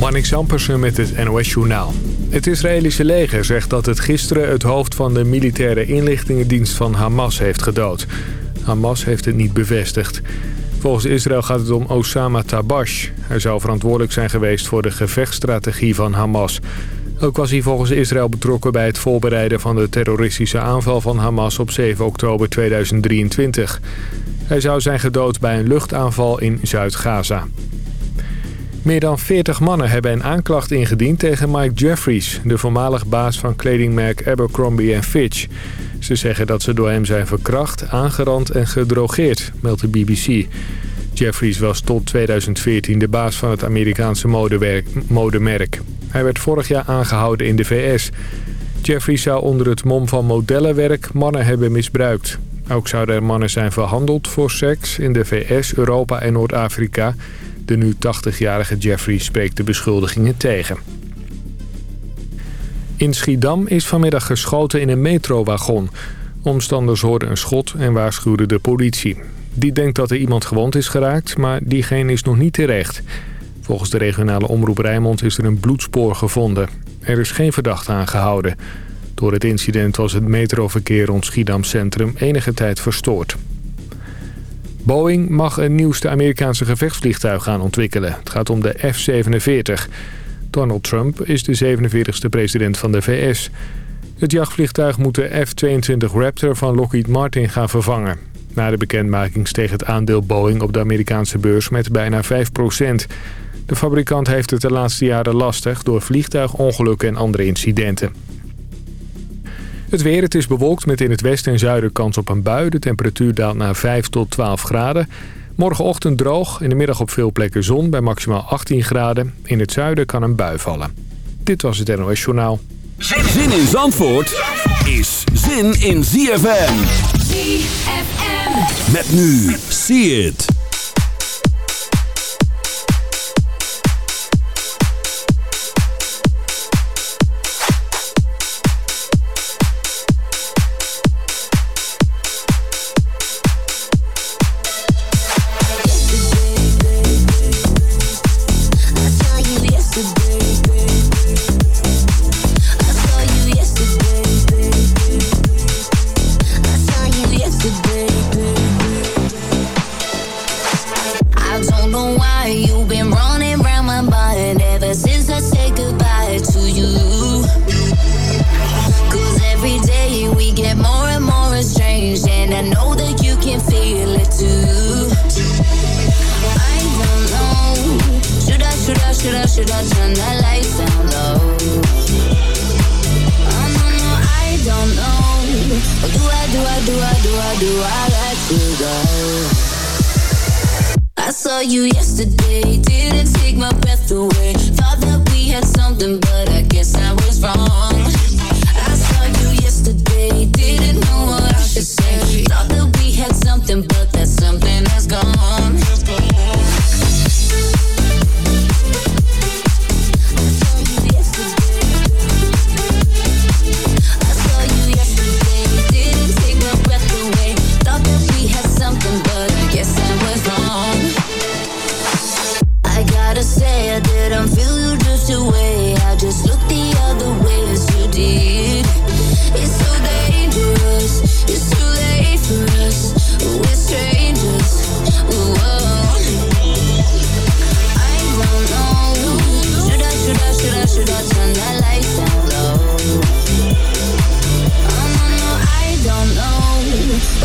Marnik Sampersen met het NOS-journaal. Het Israëlische leger zegt dat het gisteren het hoofd van de militaire inlichtingendienst van Hamas heeft gedood. Hamas heeft het niet bevestigd. Volgens Israël gaat het om Osama Tabash. Hij zou verantwoordelijk zijn geweest voor de gevechtsstrategie van Hamas. Ook was hij volgens Israël betrokken bij het voorbereiden van de terroristische aanval van Hamas op 7 oktober 2023. Hij zou zijn gedood bij een luchtaanval in Zuid-Gaza. Meer dan 40 mannen hebben een aanklacht ingediend tegen Mike Jeffries... de voormalig baas van kledingmerk Abercrombie Fitch. Ze zeggen dat ze door hem zijn verkracht, aangerand en gedrogeerd, meldt de BBC. Jeffries was tot 2014 de baas van het Amerikaanse modemerk. Hij werd vorig jaar aangehouden in de VS. Jeffries zou onder het mom van modellenwerk mannen hebben misbruikt. Ook zouden er mannen zijn verhandeld voor seks in de VS, Europa en Noord-Afrika... De nu 80-jarige Jeffrey spreekt de beschuldigingen tegen. In Schiedam is vanmiddag geschoten in een metrowagon. Omstanders hoorden een schot en waarschuwden de politie. Die denkt dat er iemand gewond is geraakt, maar diegene is nog niet terecht. Volgens de regionale omroep Rijnmond is er een bloedspoor gevonden. Er is geen verdachte aangehouden. Door het incident was het metroverkeer rond Schiedam Centrum enige tijd verstoord. Boeing mag een nieuwste Amerikaanse gevechtsvliegtuig gaan ontwikkelen. Het gaat om de F-47. Donald Trump is de 47e president van de VS. Het jachtvliegtuig moet de F-22 Raptor van Lockheed Martin gaan vervangen. Na de bekendmaking steeg het aandeel Boeing op de Amerikaanse beurs met bijna 5% De fabrikant heeft het de laatste jaren lastig door vliegtuigongelukken en andere incidenten. Het weer, het is bewolkt met in het westen en zuiden kans op een bui. De temperatuur daalt naar 5 tot 12 graden. Morgenochtend droog, in de middag op veel plekken zon bij maximaal 18 graden. In het zuiden kan een bui vallen. Dit was het NOS Journaal. Zin in Zandvoort is zin in ZFM. ZFM. Met nu, see it. say I didn't feel you drift away. I just looked the other way as you did It's so dangerous, it's too late for us We're strangers, whoa I don't know Should I, should I, should I, should I turn that light down low? Oh no, no, I don't know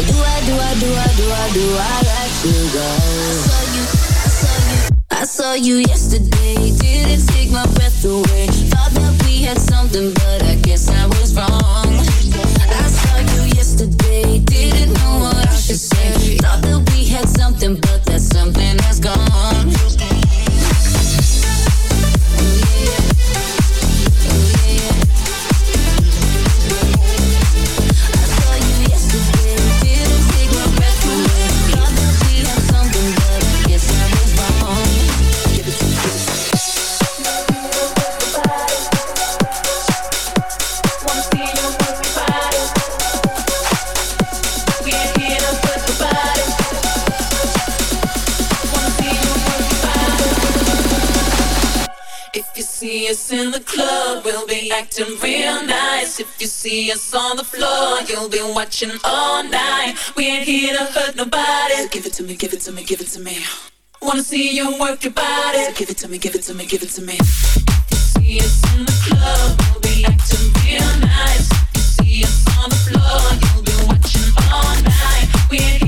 do I, do I, do I, do I, do I let you go? I saw you yesterday, didn't take my breath away. Thought that we had something, but I guess I was wrong. see us on the floor, you'll be watching all night. We ain't here to hurt nobody. So give it to me, give it to me, give it to me. Wanna see you work your body. So give it to me, give it to me, give it to me. See us in the club, we'll be acting real nice. See us on the floor, you'll be watching all night. We ain't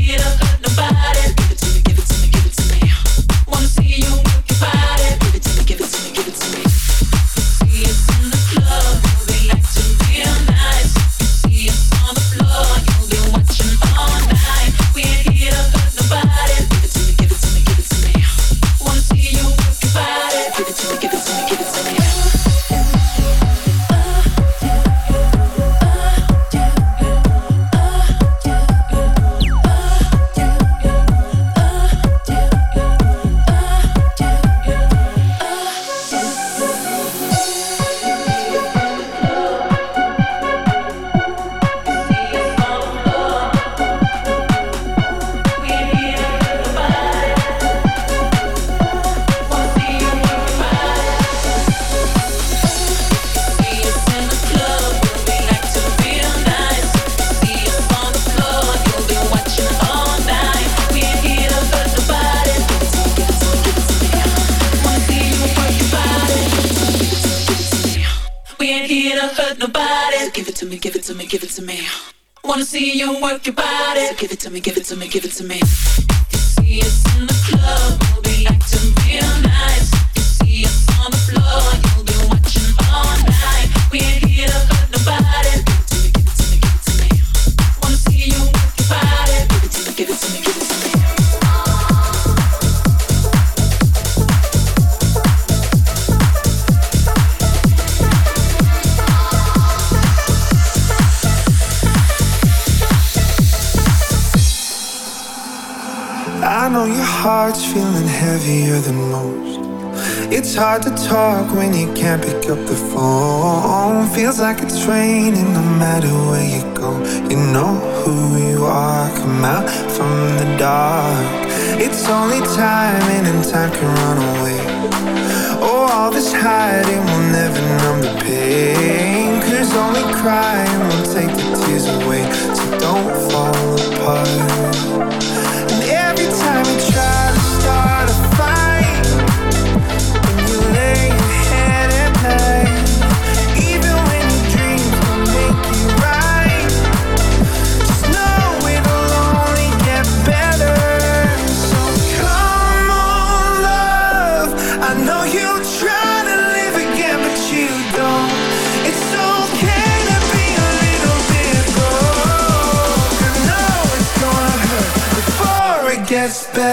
give it to me, give it to me. can't pick up the phone. Feels like it's raining no matter where you go. You know who you are, come out from the dark. It's only timing and time can run away. Oh, all this hiding will never numb the pain. Cause only crying will take the tears away. So don't fall apart.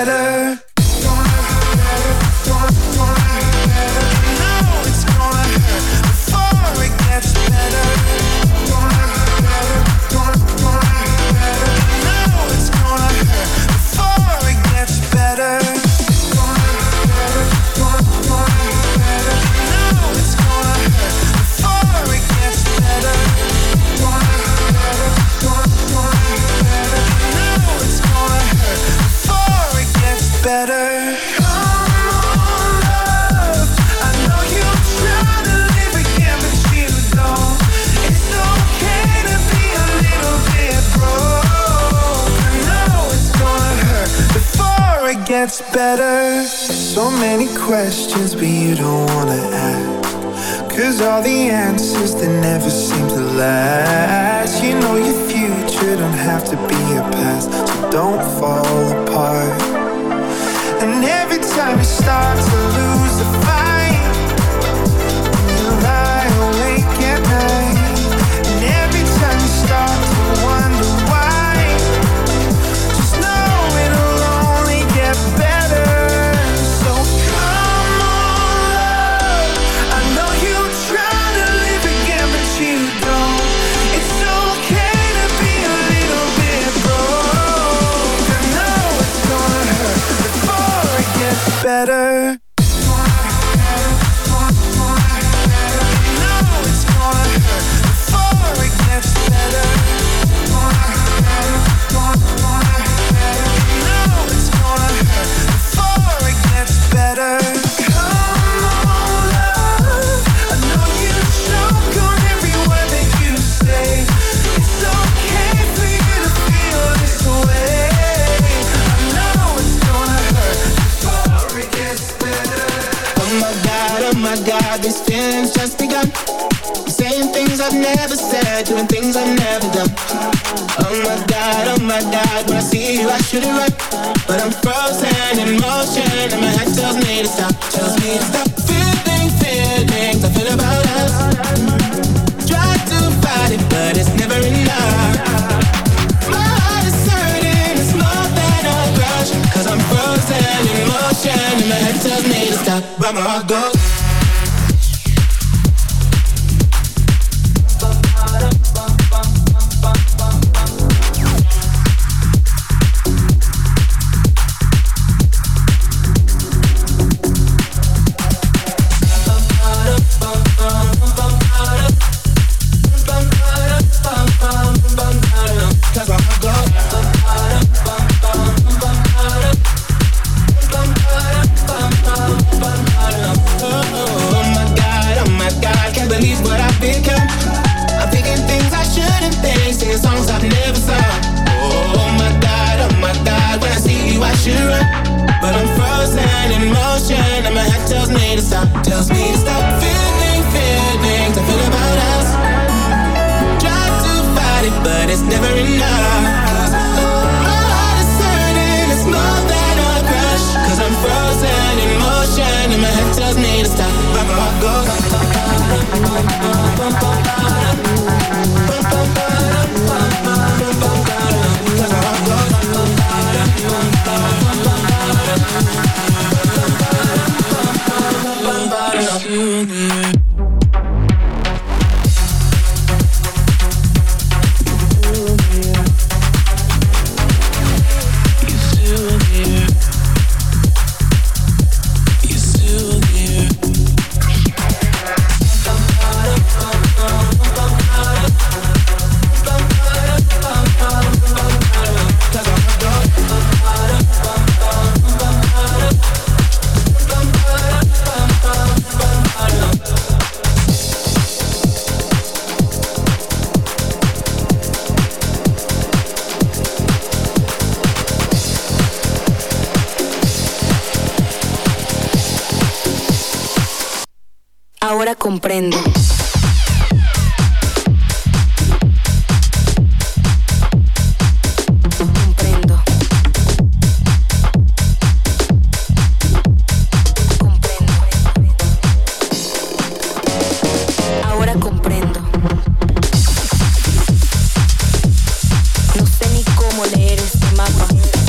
better. that's better. So many questions, but you don't wanna ask. Cause all the answers, they never seem to last. You know your future don't have to be a past, so don't fall apart. And every time you start to tonight. mulheres de mamão.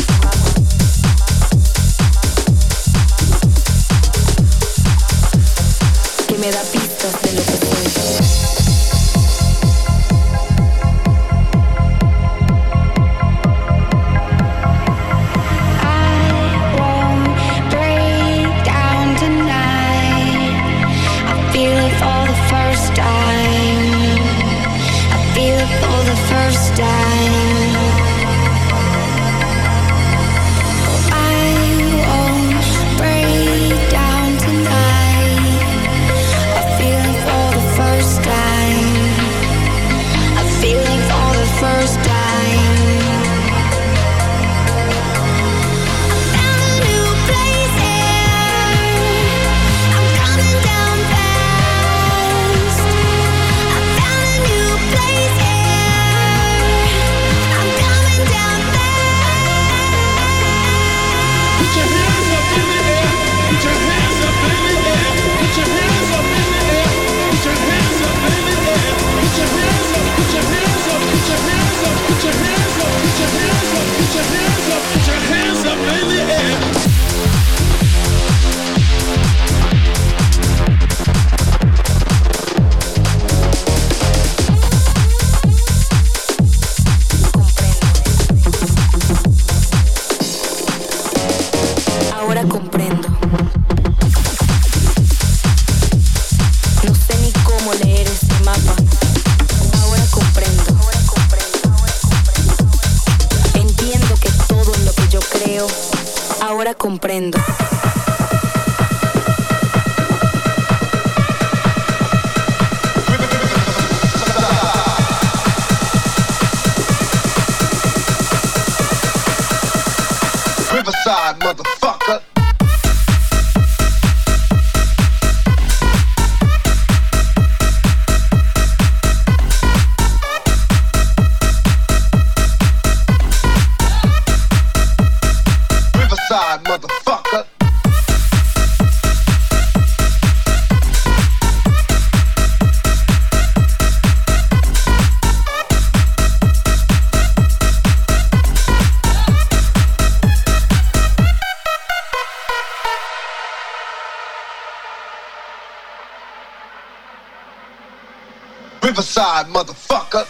side, motherfucker. Riverside, motherfucker.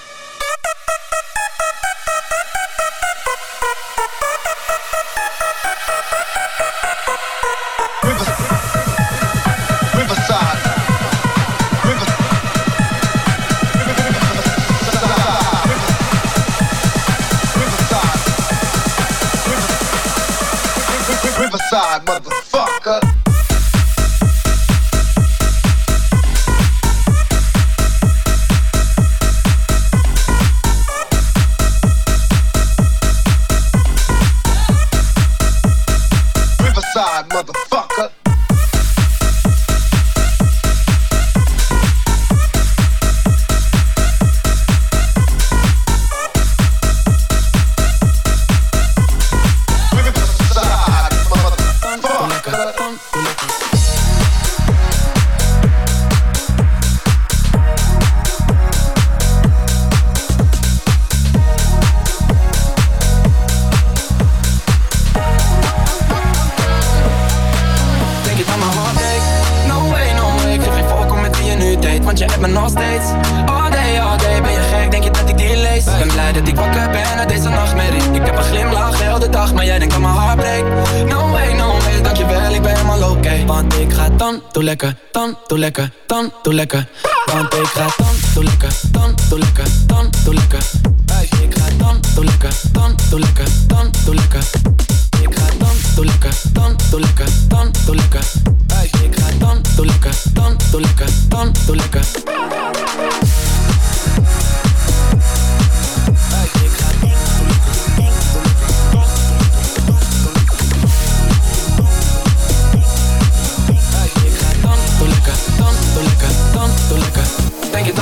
Riverside, doe lekker, dan doe lekker. Want ik ga dan doe lekker, dan doe lekker, dan doe lekker. Ik ga dan doe lekker, dan doe lekker, dan doe lekker. Ik ga dan doe lekker, dan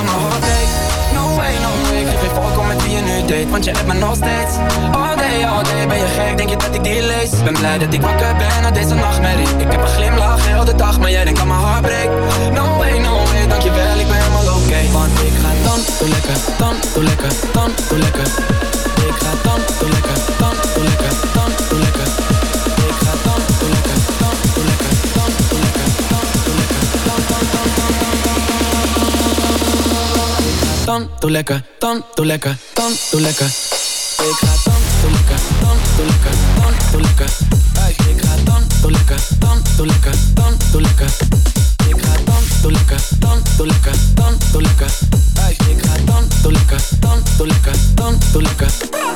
lekker, dan doe lekker. Ik dan doe lekker, dan doe lekker, dan doe lekker. want je hebt me nog steeds All day, all day, ben je gek, denk je dat ik die lees Ben blij dat ik wakker ben na deze nachtmerrie Ik heb een glimlach heel de dag, maar jij denkt aan mijn hart break No way, no way, dankjewel, ik ben helemaal oké okay. Want ik ga dan, doe lekker, dan, doe lekker, dan, doe lekker Ik ga dan, doe lekker, dan, doe lekker, dan, doe lekker dan, doe lekker. Ik ga dan, doe lekker, dan, doe lekker, dan, doe lekker. Ik ga dan, doe lekker, dan, doe lekker, dan, doe lekker. Ik ga dan, doe lekker, dan, doe lekker, dan, doe lekker. Ik ga dan, doe lekker, dan, doe lekker, dan, doe lekker.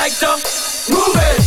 Like to move it.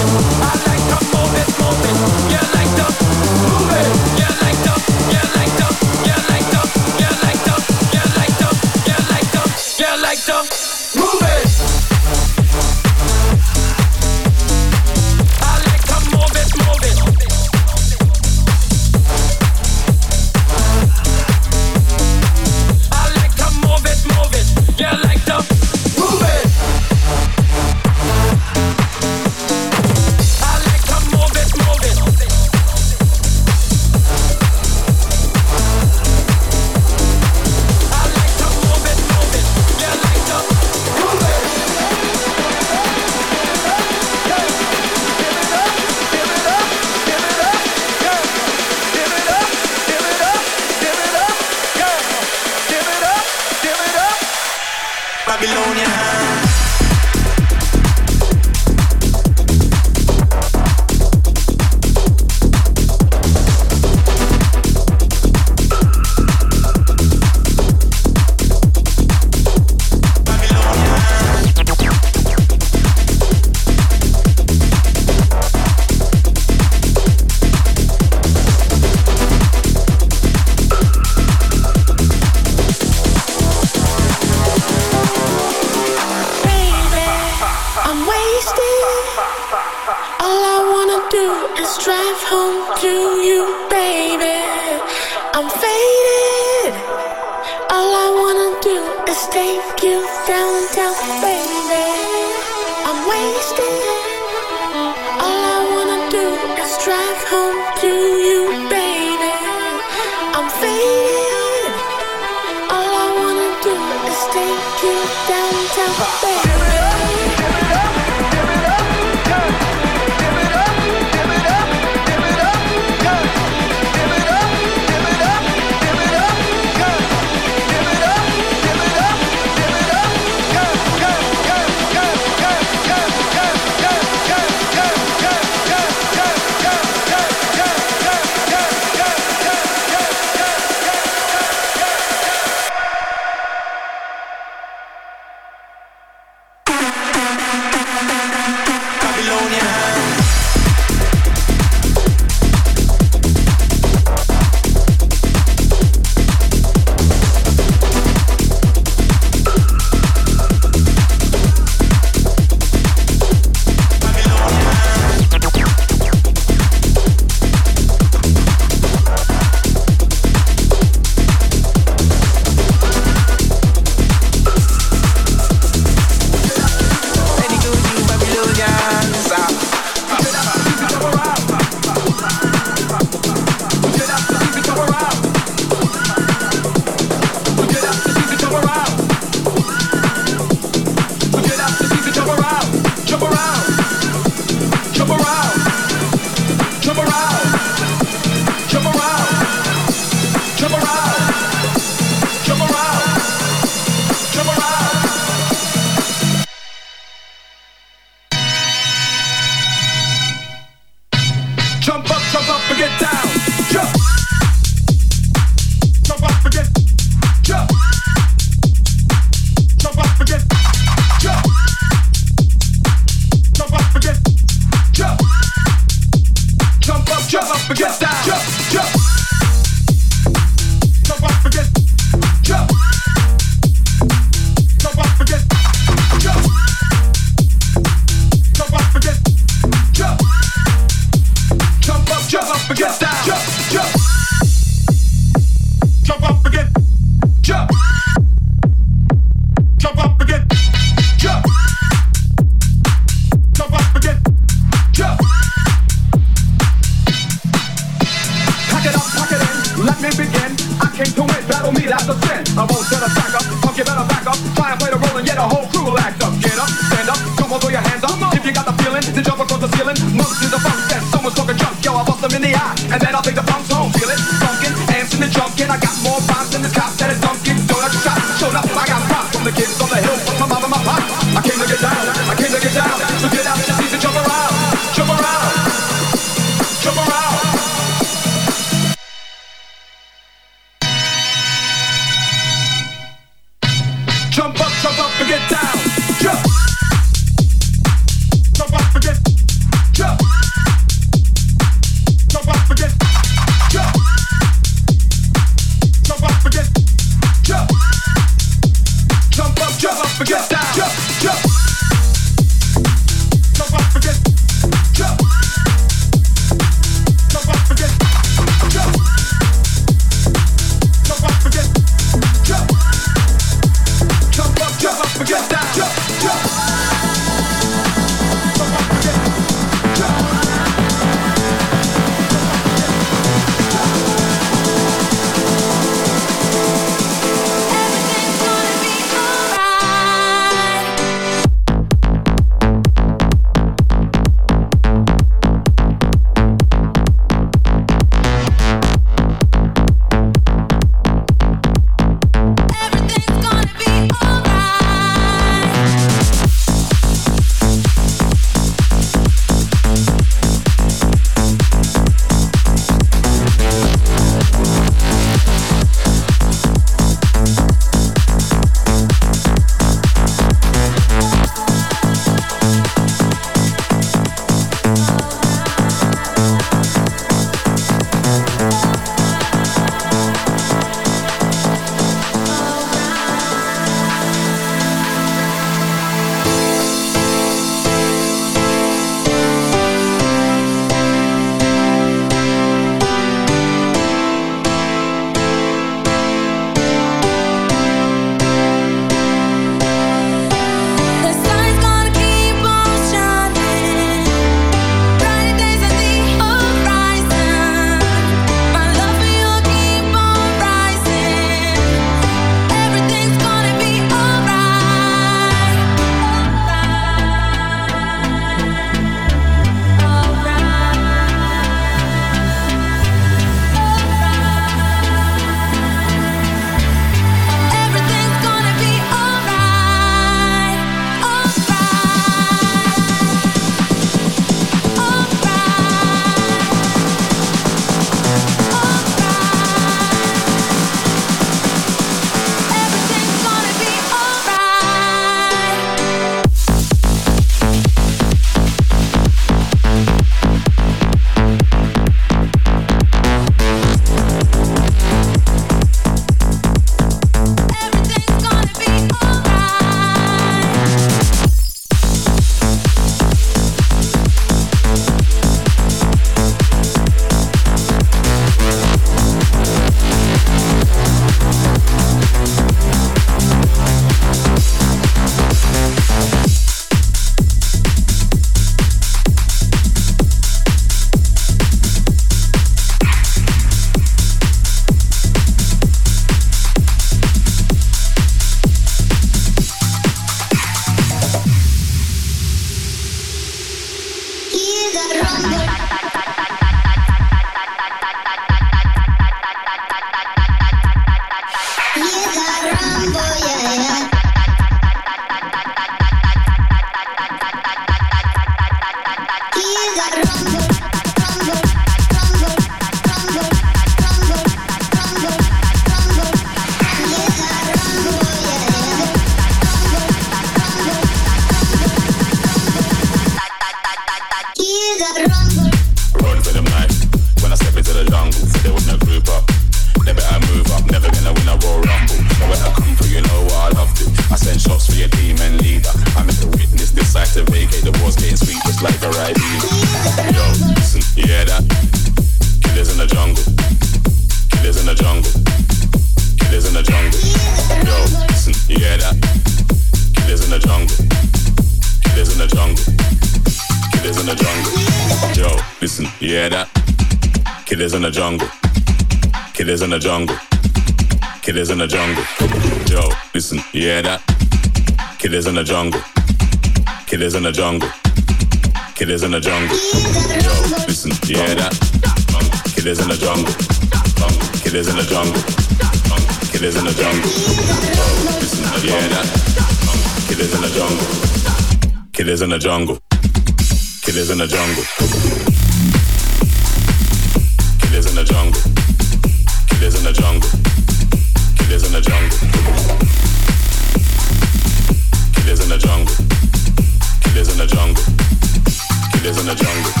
In the jungle.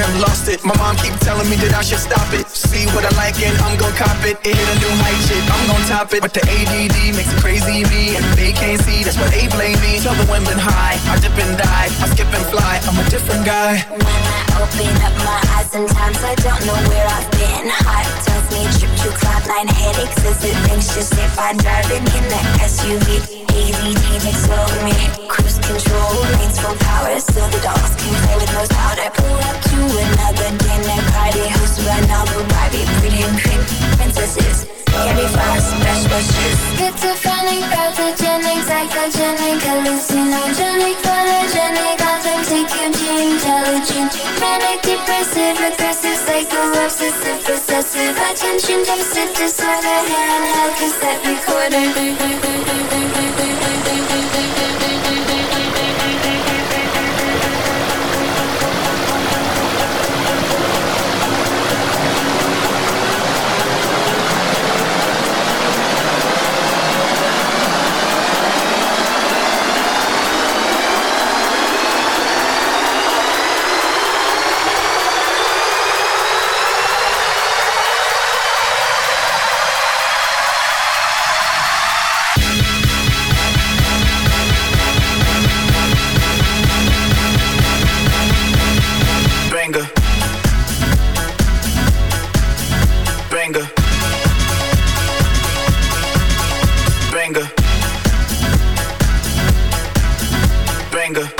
Think that we have lost it. My mom keep telling me that I should stop it. See what I like and I'm gon' cop it. It hit a new height, shit. I'm gon' top it. But the ADD makes it crazy me, and they can't see. That's why they blame me. Tell the women high, I dip and die, I skip and fly. I'm a different guy. Open up my eyes, sometimes I don't know where I've been. Heart tells me trip to cloud nine headaches. Is it anxious if I'm driving in the SUV? ADD takes over me. Cruise control, lanes full power, so the dogs can play with no powder. Pull up to another dinner party, hosted by Novel Barbie, pretty and pink princesses. Carry fast, best wishes. Schizophrenic, pathogenic, psychogenic, hallucinogenic, polygenic, authentic, intelligent, manic, depressive, aggressive, psycho, obsessive, possessive, attention deficit disorder, handheld cassette recorder. Banger.